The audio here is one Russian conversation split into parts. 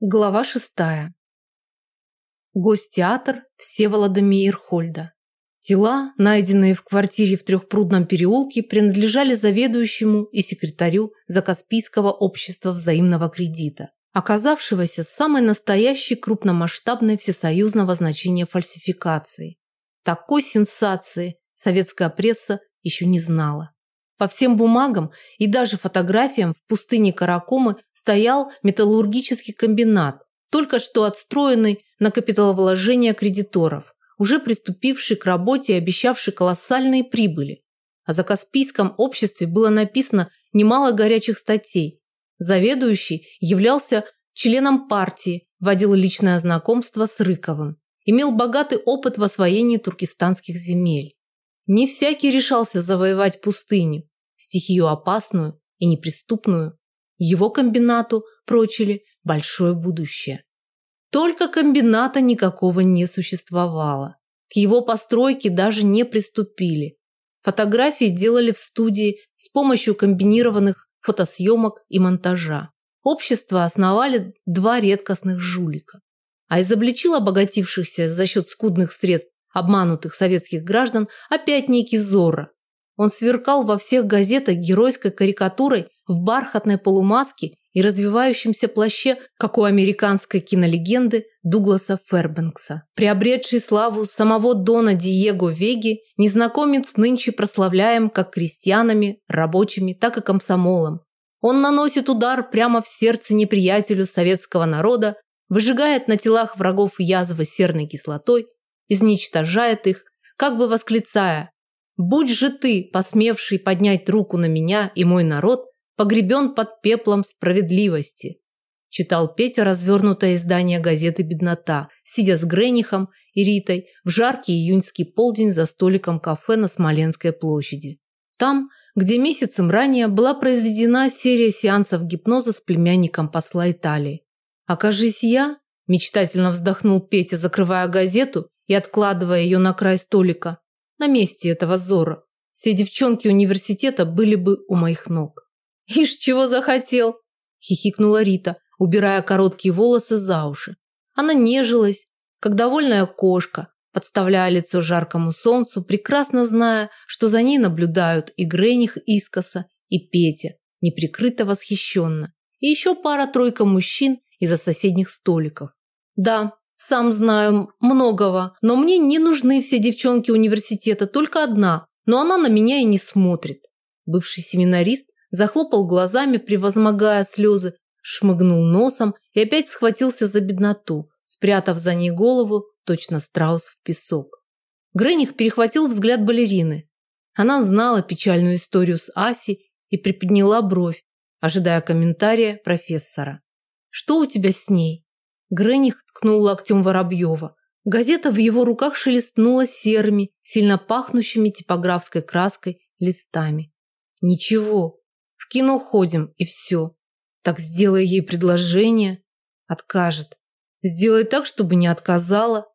Глава шестая. Гость-театр Всеволода Мейерхольда. Тела, найденные в квартире в Трехпрудном переулке, принадлежали заведующему и секретарю Закаспийского общества взаимного кредита, оказавшегося самой настоящей крупномасштабной всесоюзного значения фальсификации. Такой сенсации советская пресса еще не знала. По всем бумагам и даже фотографиям в пустыне Каракомы стоял металлургический комбинат, только что отстроенный на капиталовложения кредиторов, уже приступивший к работе и обещавший колоссальные прибыли. О Закаспийском обществе было написано немало горячих статей. Заведующий являлся членом партии, водил личное знакомство с Рыковым, имел богатый опыт в освоении туркестанских земель. Не всякий решался завоевать пустыню, стихию опасную и неприступную. Его комбинату прочили большое будущее. Только комбината никакого не существовало. К его постройке даже не приступили. Фотографии делали в студии с помощью комбинированных фотосъемок и монтажа. Общество основали два редкостных жулика. А изобличил обогатившихся за счет скудных средств обманутых советских граждан опять некий Зорро, он сверкал во всех газетах геройской карикатурой в бархатной полумаске и развивающемся плаще, как у американской кинолегенды Дугласа Фербенкса. Приобретший славу самого Дона Диего Веги, незнакомец нынче прославляем как крестьянами, рабочими, так и комсомолом. Он наносит удар прямо в сердце неприятелю советского народа, выжигает на телах врагов язвы серной кислотой, изничтожает их, как бы восклицая Будь же ты, посмевший поднять руку на меня и мой народ, погребен под пеплом справедливости. Читал Петя развернутое издание газеты «Беднота», сидя с Гренихом и Ритой в жаркий июньский полдень за столиком кафе на Смоленской площади. Там, где месяцем ранее была произведена серия сеансов гипноза с племянником посла Италии. «Окажись я», – мечтательно вздохнул Петя, закрывая газету и откладывая ее на край столика, на месте этого Зора. Все девчонки университета были бы у моих ног. «Ишь, чего захотел!» – хихикнула Рита, убирая короткие волосы за уши. Она нежилась, как довольная кошка, подставляя лицо жаркому солнцу, прекрасно зная, что за ней наблюдают и Грених искоса, и Петя, неприкрыто восхищенно, и еще пара-тройка мужчин из-за соседних столиков. Да, сам знаю многого, но мне не нужны все девчонки университета, только одна, но она на меня и не смотрит. Бывший семинарист захлопал глазами, превозмогая слезы, шмыгнул носом и опять схватился за бедноту, спрятав за ней голову, точно страус в песок. Грених перехватил взгляд балерины. Она знала печальную историю с Асей и приподняла бровь, ожидая комментария профессора. «Что у тебя с ней?» Грених ткнул локтем Воробьева. Газета в его руках шелестнула серыми, сильно пахнущими типографской краской листами. Ничего, в кино ходим и все. Так сделай ей предложение. Откажет. Сделай так, чтобы не отказала.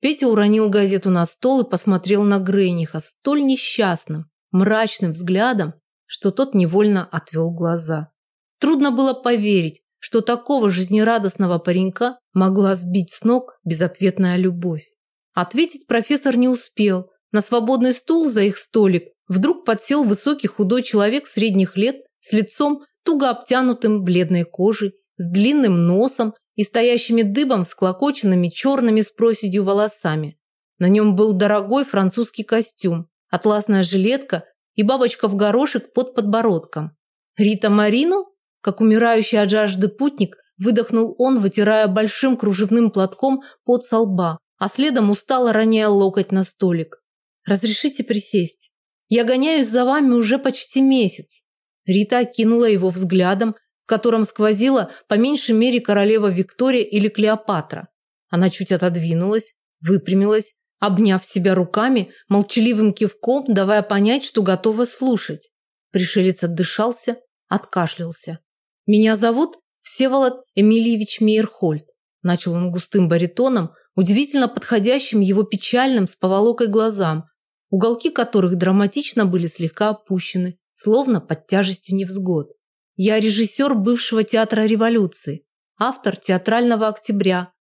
Петя уронил газету на стол и посмотрел на Грениха столь несчастным, мрачным взглядом, что тот невольно отвел глаза. Трудно было поверить, что такого жизнерадостного паренька могла сбить с ног безответная любовь. Ответить профессор не успел. На свободный стул за их столик вдруг подсел высокий худой человек средних лет с лицом туго обтянутым бледной кожей, с длинным носом и стоящими дыбом с клокоченными черными с проседью волосами. На нем был дорогой французский костюм, атласная жилетка и бабочка в горошек под подбородком. Рита Марину как умирающий от жажды путник, выдохнул он, вытирая большим кружевным платком под со лба, а следом устало роняя локоть на столик. «Разрешите присесть? Я гоняюсь за вами уже почти месяц». Рита окинула его взглядом, в котором сквозила по меньшей мере королева Виктория или Клеопатра. Она чуть отодвинулась, выпрямилась, обняв себя руками, молчаливым кивком, давая понять, что готова слушать. Пришелец отдышался, откашлялся. «Меня зовут Всеволод Эмильевич Мейерхольд», начал он густым баритоном, удивительно подходящим его печальным с поволокой глазам, уголки которых драматично были слегка опущены, словно под тяжестью невзгод. «Я режиссер бывшего театра революции, автор театрального октября,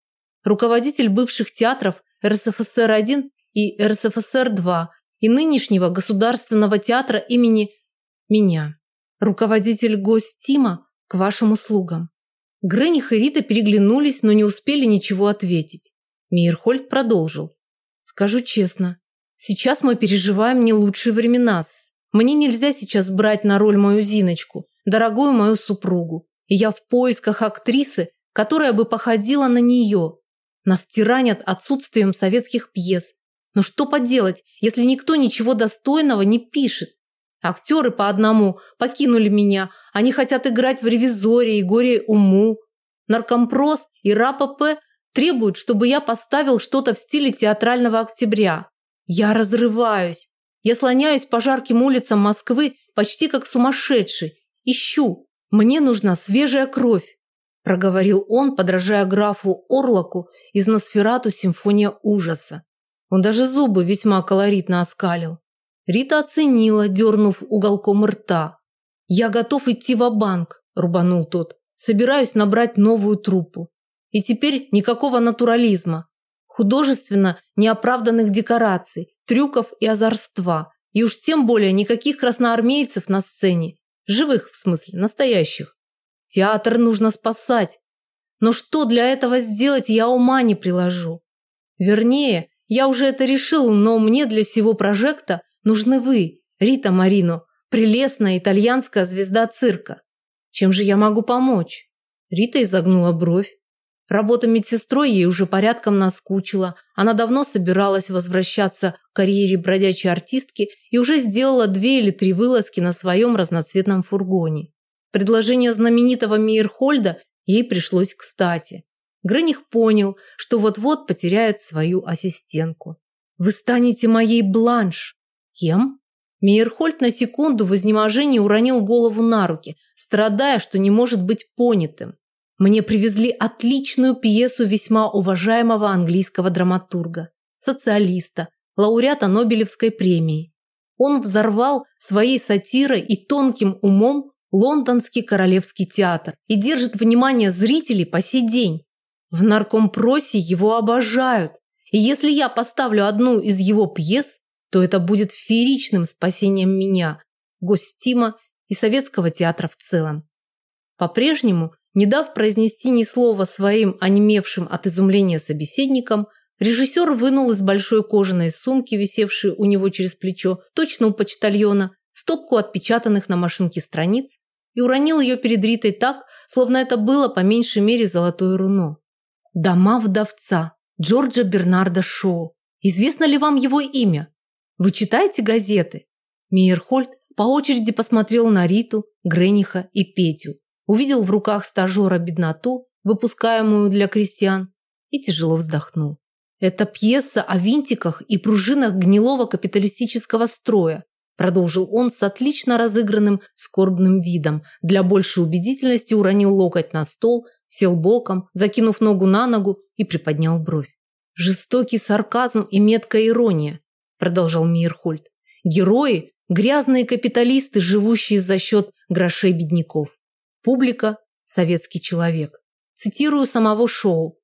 руководитель бывших театров РСФСР-1 и РСФСР-2 и нынешнего Государственного театра имени меня. Руководитель Гостима к вашим услугам. Грених и Рита переглянулись, но не успели ничего ответить. Мейерхольд продолжил. Скажу честно, сейчас мы переживаем не лучшие времена. Мне нельзя сейчас брать на роль мою Зиночку, дорогую мою супругу. И я в поисках актрисы, которая бы походила на нее. Нас тиранят отсутствием советских пьес. Но что поделать, если никто ничего достойного не пишет? Актеры по одному покинули меня, они хотят играть в «Ревизоре» и «Горе уму». Наркомпрос и РАПП требуют, чтобы я поставил что-то в стиле театрального октября. Я разрываюсь. Я слоняюсь по жарким улицам Москвы почти как сумасшедший. Ищу. Мне нужна свежая кровь проговорил он, подражая графу Орлоку из Носферату «Симфония ужаса». Он даже зубы весьма колоритно оскалил. Рита оценила, дернув уголком рта. «Я готов идти в банк рубанул тот. «Собираюсь набрать новую труппу. И теперь никакого натурализма, художественно неоправданных декораций, трюков и озорства. И уж тем более никаких красноармейцев на сцене. Живых, в смысле, настоящих. Театр нужно спасать. Но что для этого сделать, я ума не приложу. Вернее, я уже это решил, но мне для всего прожекта нужны вы, Рита Марино, прелестная итальянская звезда цирка. Чем же я могу помочь? Рита изогнула бровь. Работа медсестрой ей уже порядком наскучила. Она давно собиралась возвращаться к карьере бродячей артистки и уже сделала две или три вылазки на своем разноцветном фургоне. Предложение знаменитого Мейерхольда ей пришлось кстати. Грених понял, что вот-вот потеряет свою ассистентку. «Вы станете моей бланш». «Кем?» Мейерхольд на секунду в изнеможении уронил голову на руки, страдая, что не может быть понятым. Мне привезли отличную пьесу весьма уважаемого английского драматурга, социалиста, лауреата Нобелевской премии. Он взорвал своей сатирой и тонким умом Лондонский королевский театр и держит внимание зрителей по сей день. В наркомпросе его обожают. И если я поставлю одну из его пьес, то это будет фееричным спасением меня, гостима и советского театра в целом. По-прежнему, не дав произнести ни слова своим онемевшим от изумления собеседникам, режиссер вынул из большой кожаной сумки, висевшей у него через плечо, точно у почтальона, стопку отпечатанных на машинке страниц и уронил ее перед Ритой так, словно это было по меньшей мере золотое руно. «Дома вдовца» Джорджа Бернарда Шоу. Известно ли вам его имя? Вы читаете газеты? Мейерхольд по очереди посмотрел на Риту, Грениха и Петю, увидел в руках стажера бедноту, выпускаемую для крестьян, и тяжело вздохнул. Это пьеса о винтиках и пружинах гнилого капиталистического строя, Продолжил он с отлично разыгранным скорбным видом. Для большей убедительности уронил локоть на стол, сел боком, закинув ногу на ногу и приподнял бровь. «Жестокий сарказм и меткая ирония», – продолжал Мейерхольд. «Герои – грязные капиталисты, живущие за счет грошей бедняков. Публика – советский человек. Цитирую самого Шоу.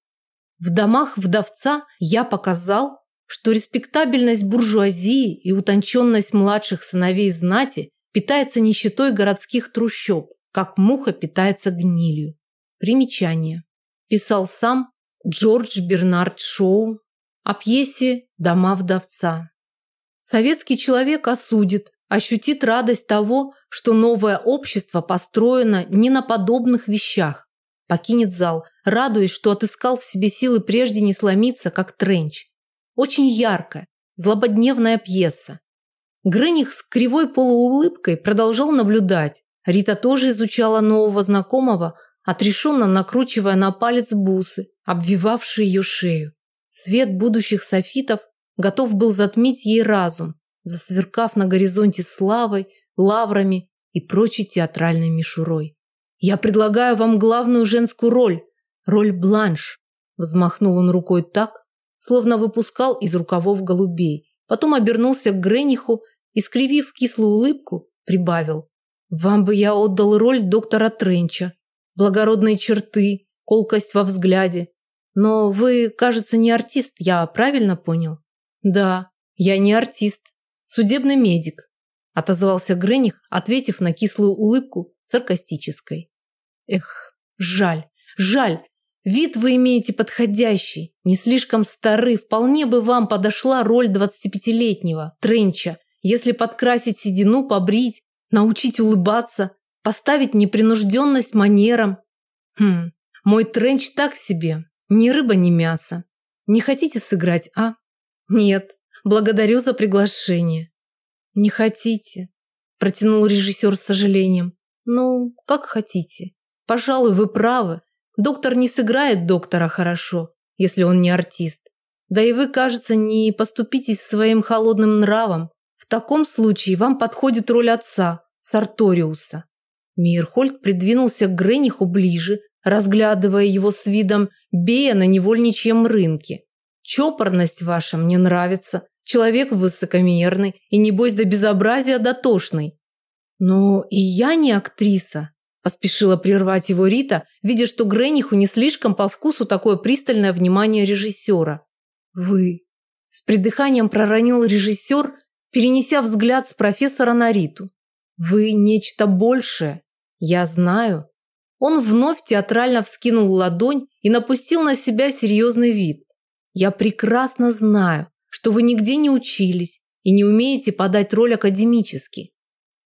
В домах вдовца я показал, что респектабельность буржуазии и утонченность младших сыновей знати питается нищетой городских трущоб, как муха питается гнилью. Примечание. Писал сам Джордж Бернард Шоу о пьесе «Дома вдовца». Советский человек осудит, ощутит радость того, что новое общество построено не на подобных вещах. Покинет зал, радуясь, что отыскал в себе силы прежде не сломиться, как тренч. Очень яркая, злободневная пьеса. Грыних с кривой полуулыбкой продолжал наблюдать. Рита тоже изучала нового знакомого, отрешенно накручивая на палец бусы, обвивавшие ее шею. Свет будущих софитов готов был затмить ей разум, засверкав на горизонте славой, лаврами и прочей театральной мишурой. «Я предлагаю вам главную женскую роль, роль Бланш», взмахнул он рукой так, словно выпускал из рукавов голубей. Потом обернулся к Грениху и, скривив кислую улыбку, прибавил. «Вам бы я отдал роль доктора Тренча. Благородные черты, колкость во взгляде. Но вы, кажется, не артист, я правильно понял? Да, я не артист, судебный медик, отозвался Грених, ответив на кислую улыбку саркастической. Эх, жаль, жаль. Вид вы имеете подходящий, не слишком старый, вполне бы вам подошла роль двадцатипятилетнего Тренча, если подкрасить седину, побрить, научить улыбаться, поставить непринужденность манерам. Хм, мой Тренч так себе, ни рыба, ни мясо. Не хотите сыграть, а? Нет, благодарю за приглашение. Не хотите, протянул режиссер с сожалением. Ну, как хотите. Пожалуй, вы правы. Доктор не сыграет доктора хорошо, если он не артист. Да и вы, кажется, не поступитесь своим холодным нравом. В таком случае вам подходит роль отца, Сарториуса. Мейерхольд придвинулся к Грениху ближе, разглядывая его с видом бея на невольничьем рынке. Чопорность ваша мне нравится, человек высокомерный и, небось, до безобразия дотошный. Но и я не актриса, поспешила прервать его Рита, видя, что Грениху не слишком по вкусу такое пристальное внимание режиссера. Вы. С придыханием проронил режиссер, перенеся взгляд с профессора на Риту. Вы нечто большее. Я знаю. Он вновь театрально вскинул ладонь и напустил на себя серьезный вид. Я прекрасно знаю, что вы нигде не учились и не умеете подать роль академически.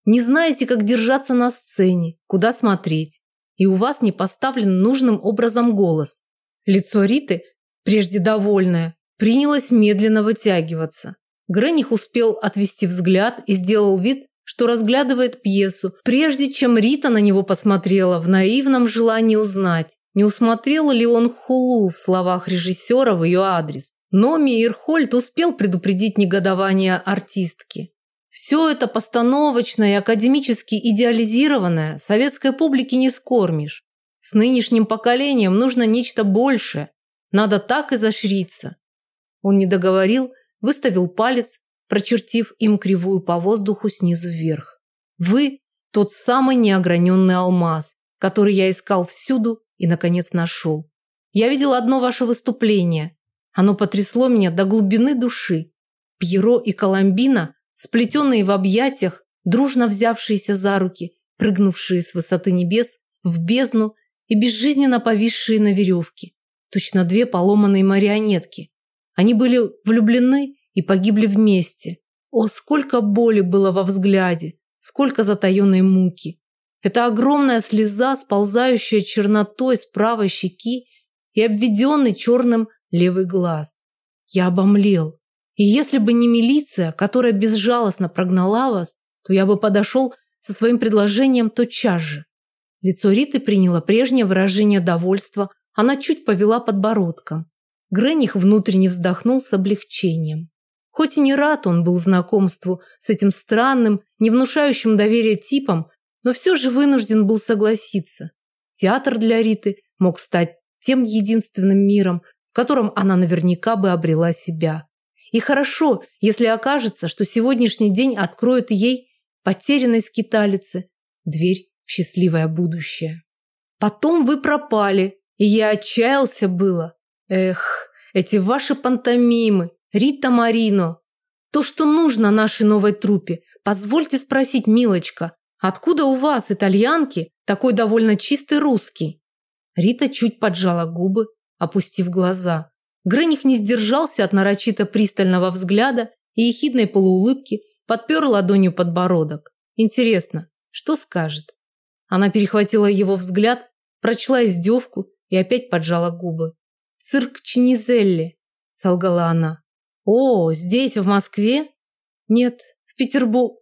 Не знаете, как держаться на сцене, куда смотреть. И у вас не поставлен нужным образом голос. Лицо Риты, прежде довольное, принялось медленно вытягиваться. Грених успел отвести взгляд и сделал вид, что разглядывает пьесу, прежде чем Рита на него посмотрела в наивном желании узнать, не усмотрел ли он хулу в словах режиссера в ее адрес. Но Мейерхольд успел предупредить негодование артистки. Все это постановочное и академически идеализированное советской публике не скормишь. С нынешним поколением нужно нечто большее. Надо так изощриться. Он не договорил, выставил палец, прочертив им кривую по воздуху снизу вверх. Вы – тот самый неограненный алмаз, который я искал всюду и, наконец, нашел. Я видел одно ваше выступление. Оно потрясло меня до глубины души. Пьеро и Коломбина, сплетенные в объятиях, дружно взявшиеся за руки, прыгнувшие с высоты небес в бездну и безжизненно повисшие на веревке. Точно две поломанные марионетки. Они были влюблены и погибли вместе. О, сколько боли было во взгляде, сколько затаенной муки. Это огромная слеза, сползающая чернотой с правой щеки и обведенный черным левый глаз. Я обомлел. И если бы не милиция, которая безжалостно прогнала вас, то я бы подошел со своим предложением тотчас же. Лицо Риты приняло прежнее выражение довольства, она чуть повела подбородком. Грених внутренне вздохнул с облегчением. Хоть и не рад он был знакомству с этим странным, не внушающим доверия типом, но все же вынужден был согласиться. Театр для Риты мог стать тем единственным миром, в котором она наверняка бы обрела себя. И хорошо, если окажется, что сегодняшний день откроет ей, потерянной скиталице, дверь в счастливое будущее. Потом вы пропали, и я отчаялся было. Эх, эти ваши пантомимы, Рита Марино, то, что нужно нашей новой труппе. Позвольте спросить, милочка, откуда у вас, итальянки, такой довольно чистый русский? Рита чуть поджала губы, опустив глаза. Грених не сдержался от нарочито пристального взгляда и ехидной полуулыбки, подпер ладонью подбородок. Интересно, что скажет? Она перехватила его взгляд, прочла издевку и опять поджала губы. «Цирк Чинизелли», – солгала она. О, здесь, в Москве? Нет, в Петербурге.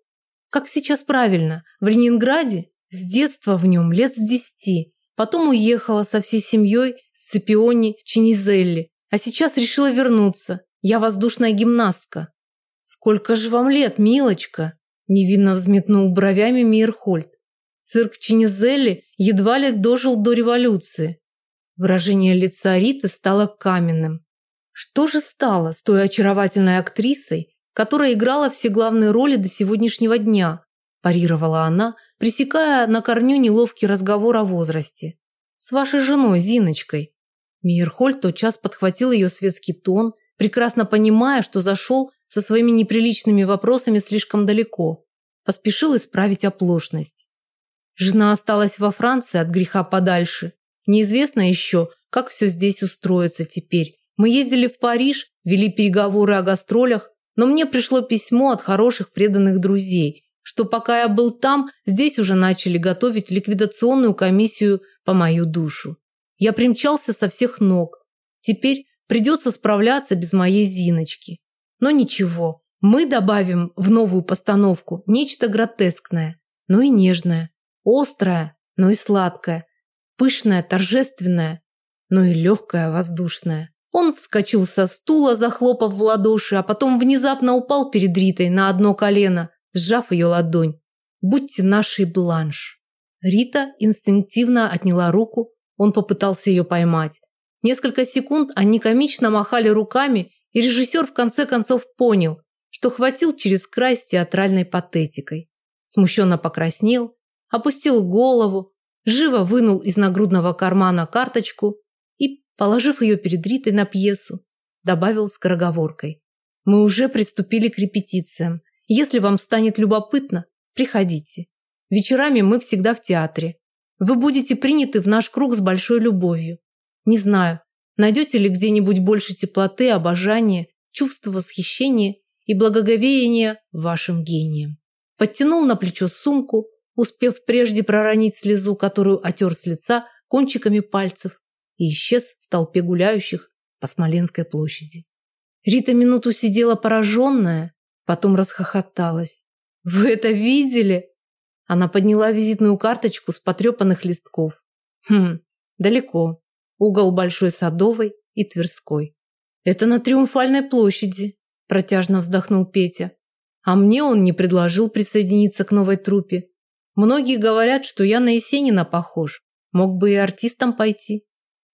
Как сейчас правильно? В Ленинграде? С детства в нем, лет с десяти. Потом уехала со всей семьей с Цепиони Чинизелли. А сейчас решила вернуться. Я воздушная гимнастка. Сколько же вам лет, милочка? Невинно взметнул бровями Мейерхольд. Цирк Чинизелли едва ли дожил до революции. Выражение лица Риты стало каменным. Что же стало с той очаровательной актрисой, которая играла все главные роли до сегодняшнего дня? Парировала она, пресекая на корню неловкий разговор о возрасте. С вашей женой Зиночкой. Мейерхольд тотчас подхватил ее светский тон, прекрасно понимая, что зашел со своими неприличными вопросами слишком далеко. Поспешил исправить оплошность. Жена осталась во Франции от греха подальше. Неизвестно еще, как все здесь устроится теперь. Мы ездили в Париж, вели переговоры о гастролях, но мне пришло письмо от хороших преданных друзей, что пока я был там, здесь уже начали готовить ликвидационную комиссию по мою душу. Я примчался со всех ног. Теперь придется справляться без моей Зиночки. Но ничего, мы добавим в новую постановку нечто гротескное, но и нежное, острое, но и сладкое, пышное, торжественное, но и легкое, воздушное. Он вскочил со стула, захлопав в ладоши, а потом внезапно упал перед Ритой на одно колено, сжав ее ладонь. «Будьте нашей бланш». Рита инстинктивно отняла руку, он попытался ее поймать. Несколько секунд они комично махали руками, и режиссер в конце концов понял, что хватил через край с театральной патетикой. Смущенно покраснел, опустил голову, живо вынул из нагрудного кармана карточку Положив ее перед Ритой на пьесу, добавил скороговоркой. «Мы уже приступили к репетициям. Если вам станет любопытно, приходите. Вечерами мы всегда в театре. Вы будете приняты в наш круг с большой любовью. Не знаю, найдете ли где-нибудь больше теплоты, обожания, чувства восхищения и благоговения вашим гением». Подтянул на плечо сумку, успев прежде проронить слезу, которую отер с лица кончиками пальцев, и исчез в толпе гуляющих по Смоленской площади. Рита минуту сидела пораженная, потом расхохоталась. «Вы это видели?» Она подняла визитную карточку с потрепанных листков. «Хм, далеко. Угол Большой Садовой и Тверской. Это на Триумфальной площади», протяжно вздохнул Петя. «А мне он не предложил присоединиться к новой труппе. Многие говорят, что я на Есенина похож. Мог бы и артистом пойти».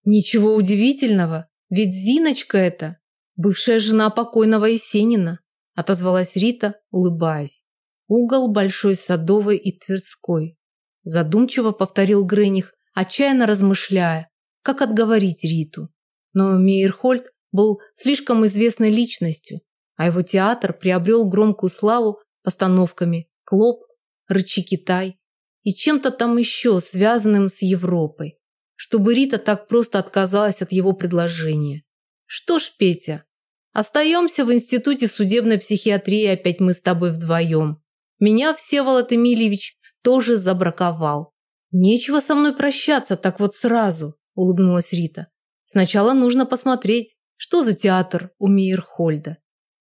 Ничего удивительного, ведь Зиночка это бывшая жена покойного Есенина, отозвалась Рита, улыбаясь. Угол Большой Садовой и Тверской. Задумчиво повторил Грених, отчаянно размышляя, как отговорить Риту. Но Мейерхольд был слишком известной личностью, а его театр приобрел громкую славу постановками «Клоп», «Рычи Китай» и чем-то там еще связанным с Европой чтобы Рита так просто отказалась от его предложения. Что ж, Петя, остаемся в Институте судебной психиатрии опять мы с тобой вдвоем. Меня Всеволод Эмильевич тоже забраковал. Нечего со мной прощаться так вот сразу, улыбнулась Рита. Сначала нужно посмотреть, что за театр у Мейерхольда.